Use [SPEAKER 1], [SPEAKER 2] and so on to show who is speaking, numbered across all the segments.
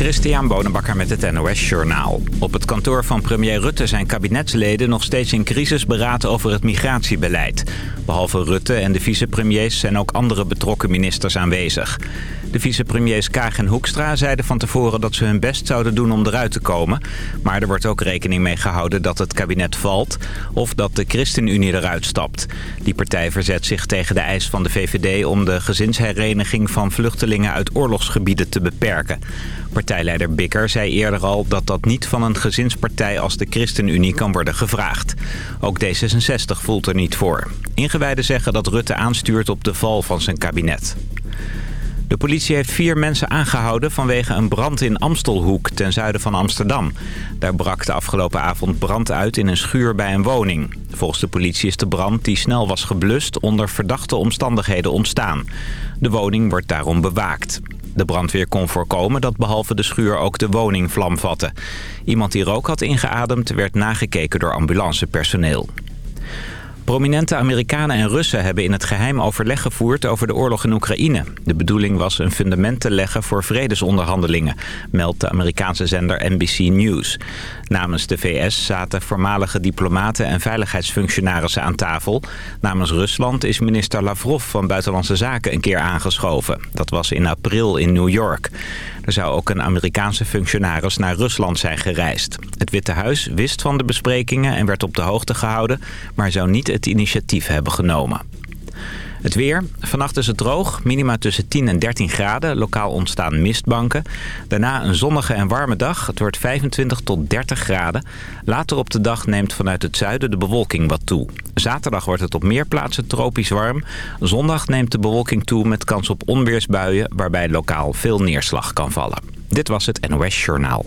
[SPEAKER 1] Christian Bonenbakker met het NOS Journaal. Op het kantoor van premier Rutte zijn kabinetsleden nog steeds in crisis beraten over het migratiebeleid. Behalve Rutte en de vicepremiers zijn ook andere betrokken ministers aanwezig. De vicepremiers Kaag en Hoekstra zeiden van tevoren dat ze hun best zouden doen om eruit te komen. Maar er wordt ook rekening mee gehouden dat het kabinet valt of dat de ChristenUnie eruit stapt. Die partij verzet zich tegen de eis van de VVD om de gezinshereniging van vluchtelingen uit oorlogsgebieden te beperken. Partijleider Bikker zei eerder al dat dat niet van een gezinspartij als de ChristenUnie kan worden gevraagd. Ook D66 voelt er niet voor. Ingewijden zeggen dat Rutte aanstuurt op de val van zijn kabinet. De politie heeft vier mensen aangehouden vanwege een brand in Amstelhoek ten zuiden van Amsterdam. Daar brak de afgelopen avond brand uit in een schuur bij een woning. Volgens de politie is de brand die snel was geblust onder verdachte omstandigheden ontstaan. De woning wordt daarom bewaakt. De brandweer kon voorkomen dat behalve de schuur ook de woning vlam vatte. Iemand die rook had ingeademd werd nagekeken door ambulancepersoneel. Prominente Amerikanen en Russen hebben in het geheim overleg gevoerd over de oorlog in Oekraïne. De bedoeling was een fundament te leggen voor vredesonderhandelingen, meldt de Amerikaanse zender NBC News. Namens de VS zaten voormalige diplomaten en veiligheidsfunctionarissen aan tafel. Namens Rusland is minister Lavrov van Buitenlandse Zaken een keer aangeschoven. Dat was in april in New York. Er zou ook een Amerikaanse functionaris naar Rusland zijn gereisd. Het Witte Huis wist van de besprekingen en werd op de hoogte gehouden... maar zou niet het initiatief hebben genomen. Het weer. Vannacht is het droog. Minima tussen 10 en 13 graden. Lokaal ontstaan mistbanken. Daarna een zonnige en warme dag. Het wordt 25 tot 30 graden. Later op de dag neemt vanuit het zuiden de bewolking wat toe. Zaterdag wordt het op meer plaatsen tropisch warm. Zondag neemt de bewolking toe met kans op onweersbuien... waarbij lokaal veel neerslag kan vallen. Dit was het NOS Journaal.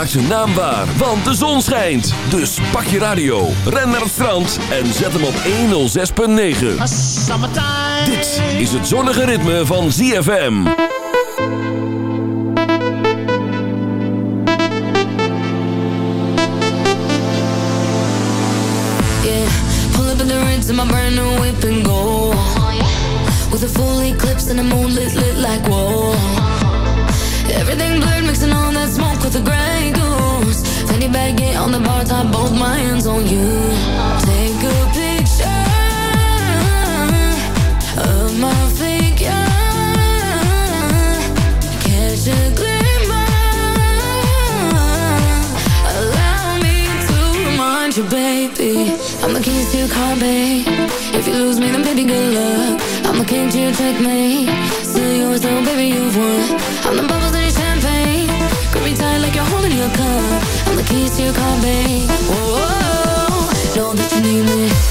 [SPEAKER 2] Maak zijn naam waar, want de zon schijnt. Dus pak je radio, ren naar het strand en zet hem op 106.9. Dit is het zonnige ritme van ZFM.
[SPEAKER 3] Yeah, pull up in the rinse in my brand new whip and go. With a full eclipse and the moon lit, lit like whoa. Everything blurred, mixing all that smoke with the gray goose. Fanny bag, get on the bar top, both my hands on you. Take a picture of my figure. Catch a glimmer. Allow me to remind you, baby. I'm the keys to your car, babe. If you lose me, then baby, good luck. I'm the king to your checkmate. Still yours, though, baby, you've won. I'm the bubbles holding your cup. I'm the keys to your car, babe. Whoa, whoa, whoa. know that you need me.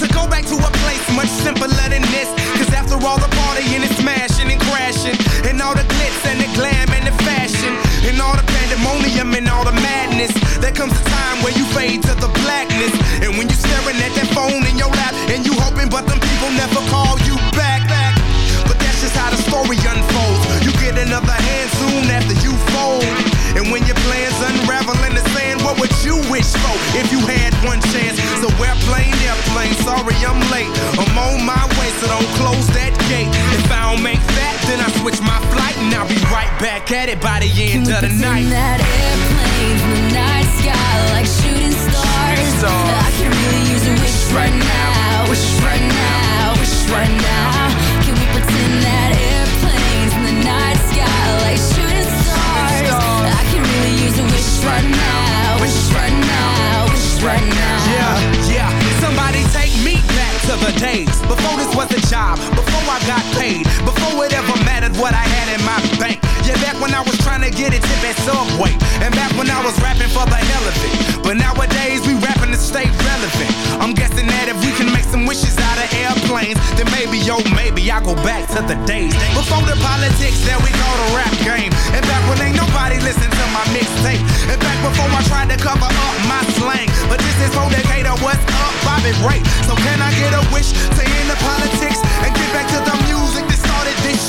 [SPEAKER 3] To
[SPEAKER 4] go
[SPEAKER 5] back to a so don't close that gate. If I don't make that, then I switch my flight and I'll be right back at it by the end
[SPEAKER 6] Can we
[SPEAKER 5] of the
[SPEAKER 6] pretend
[SPEAKER 5] night.
[SPEAKER 6] that airplanes in the night sky like shooting stars?
[SPEAKER 5] stars.
[SPEAKER 6] I could really use a wish right now, wish right now, wish right now. Can we pretend that airplanes in the night sky like shooting stars? I could really use a wish right now, wish right now, wish right now.
[SPEAKER 5] Yeah, yeah. Somebody take me to the days before this was a job, before I got paid, before it ever mattered what I had in my bank. Yeah, back when I was trying to get a tip at Subway, and back when I was rapping for the hell of it. But nowadays we rapping to stay relevant. I'm guessing that if we can make some wishes out of airplanes, then maybe, yo, maybe I'll go back to the days before the politics that we call the rap game, and back when ain't nobody listen to my mixtape, and back before I tried to cover up my slang. But this is for Decatur, what's up, Bobby Ray? So can I get a wish to end the politics and get back to the music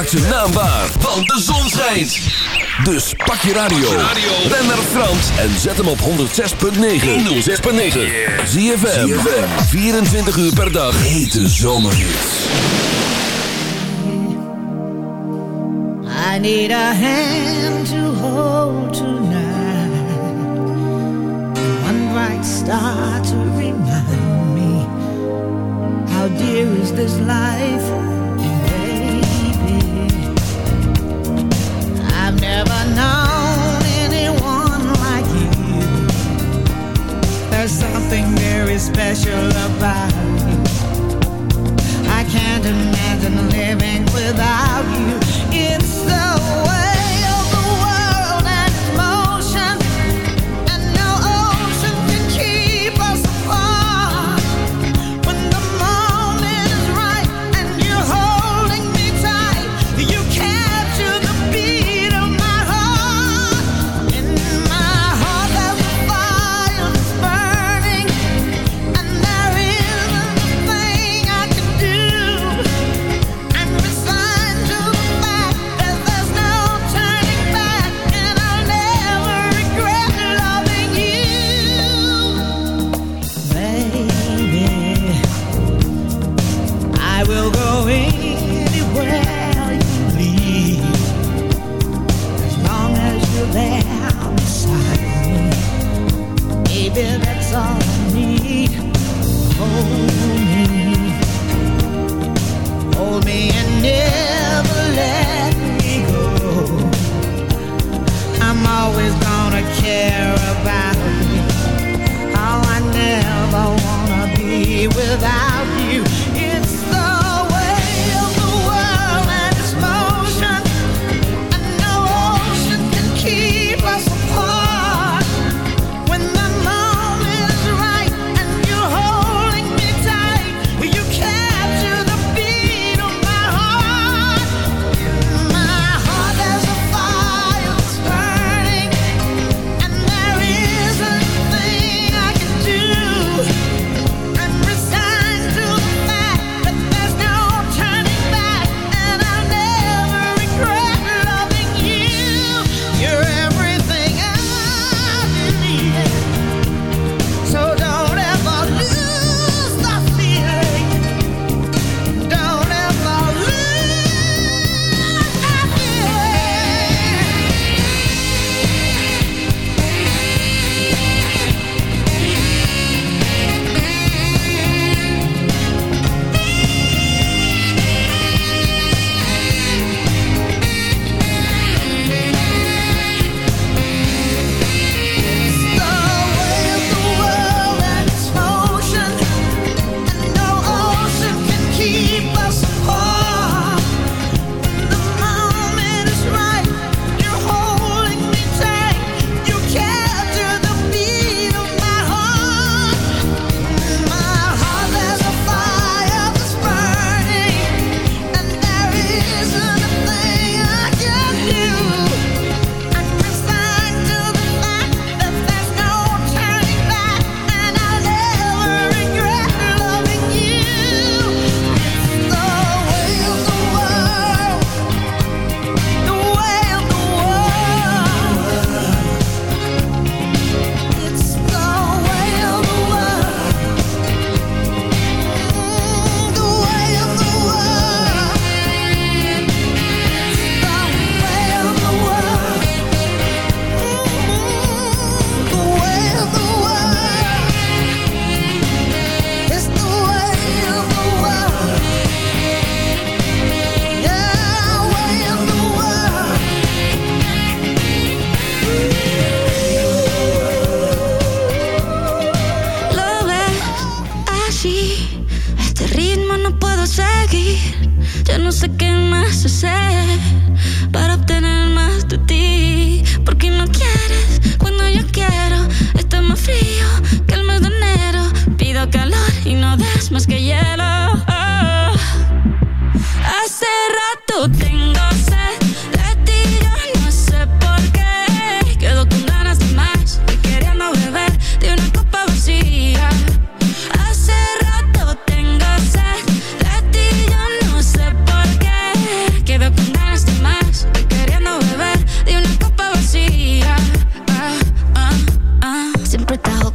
[SPEAKER 7] Maak ze naambaar,
[SPEAKER 2] want de zon schijnt. Dus pak je radio. Ben naar Frans en zet hem op 106.9. 106.9. Zie je 24 uur per dag. Hete zomerhits.
[SPEAKER 8] I need a hand to hold tonight. One bright star to remind me. How dear is this life? known anyone like you. There's something very special about you. I can't imagine living without you. It's the way.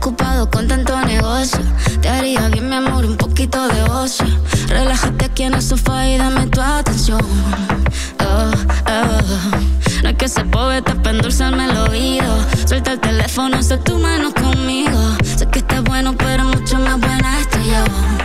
[SPEAKER 9] ocupado con tanto negocio. Te haría bien, mi amor, un poquito de ocio. Relájate aquí
[SPEAKER 3] en el sofá y dame tu atención. Oh, oh. No es que se pobre, te endulzarme el oído. Suelta el teléfono, está tu mano conmigo. Sé que estás bueno, pero mucho más buena estoy yo.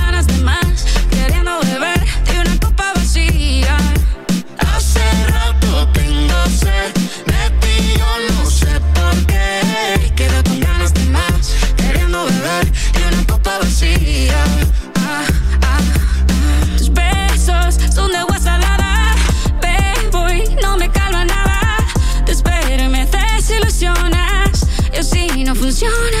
[SPEAKER 7] Jonah.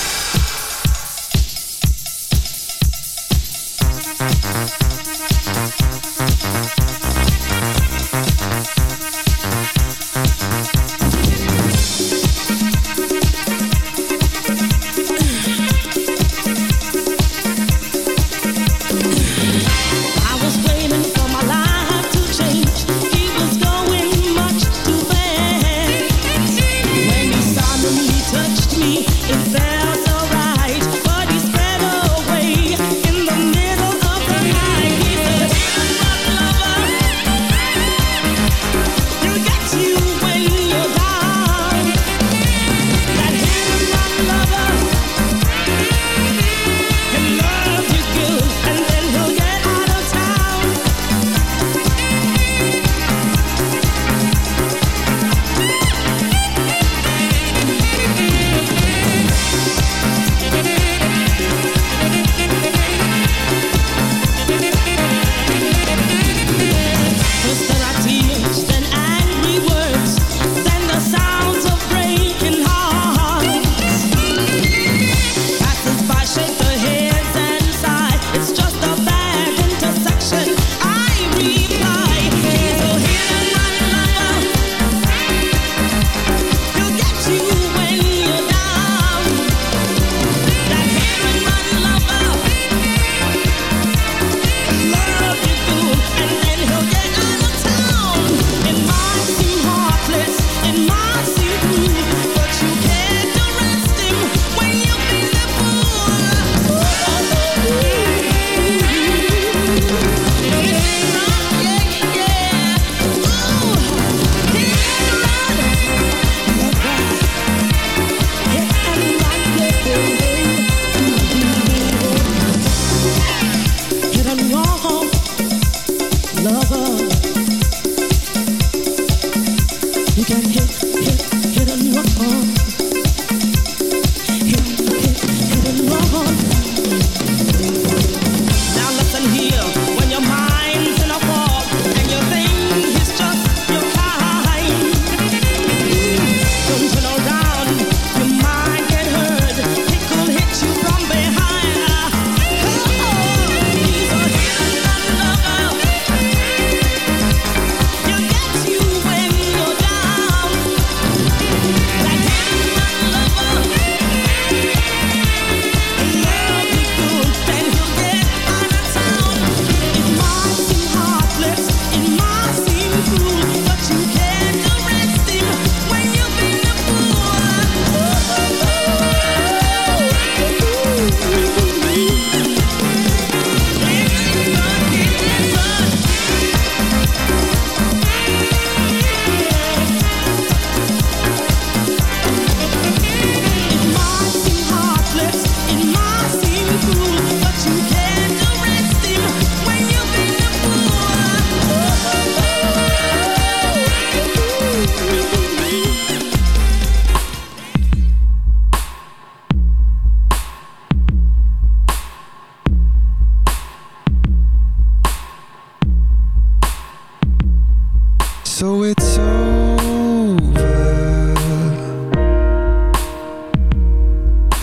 [SPEAKER 10] It's
[SPEAKER 11] over.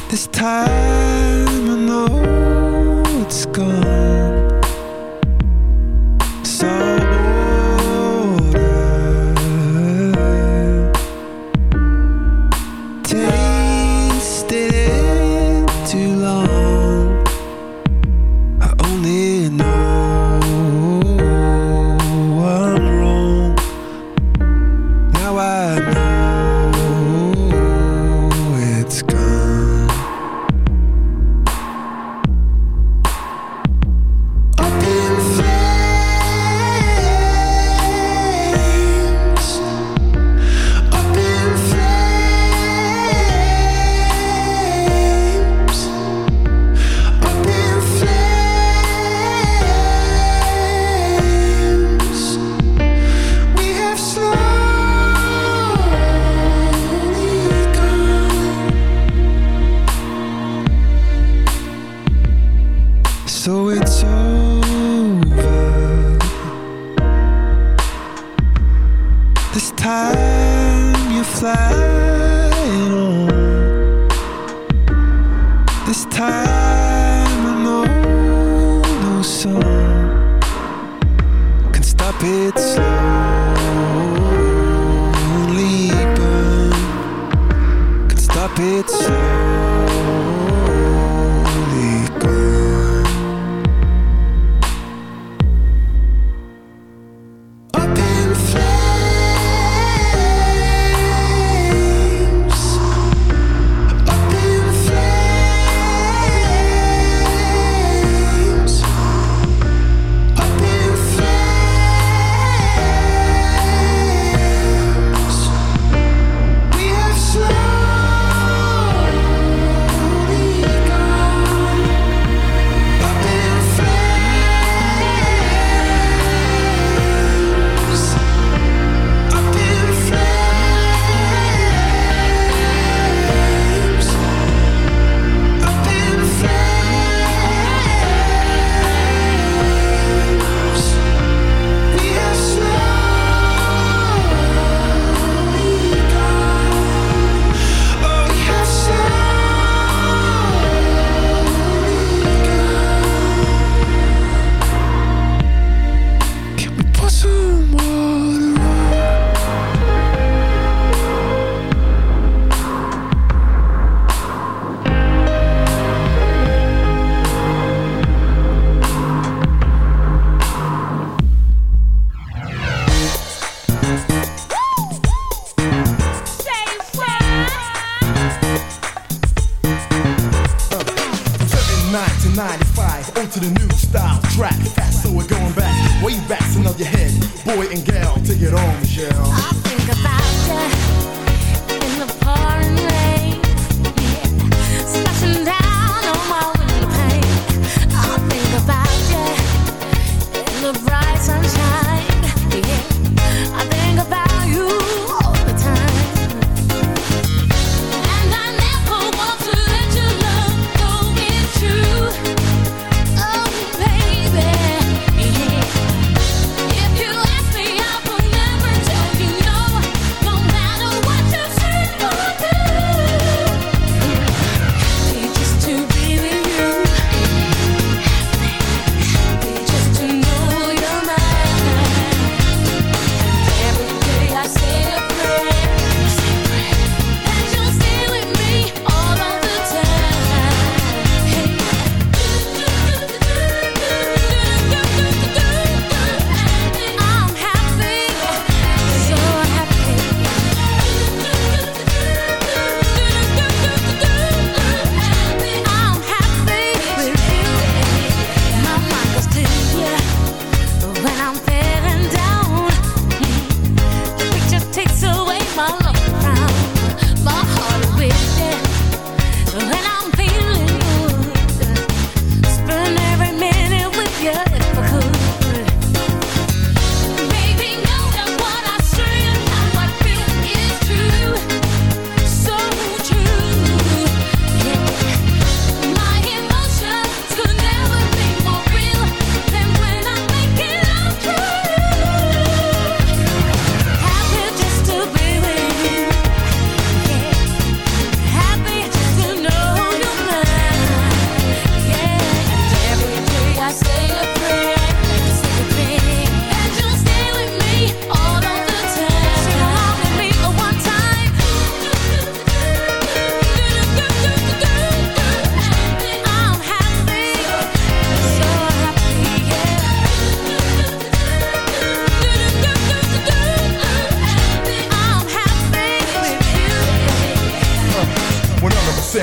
[SPEAKER 11] This time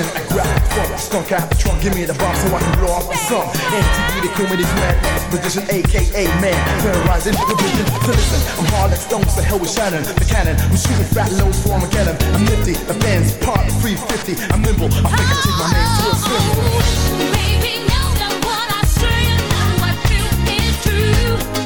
[SPEAKER 11] I
[SPEAKER 12] grab the front, skunk out the trunk, give me the bomb so I can blow off the sun. MTV, call man, aka man. Terrorizing the vision. So listen, I'm hard like stones, the hell with Shannon, the cannon. Shooting fat for Armageddon. I'm nifty, the part 350. I'm nimble, I think I take my name to a symbol.
[SPEAKER 13] Baby, know that what I say and know I feel is true.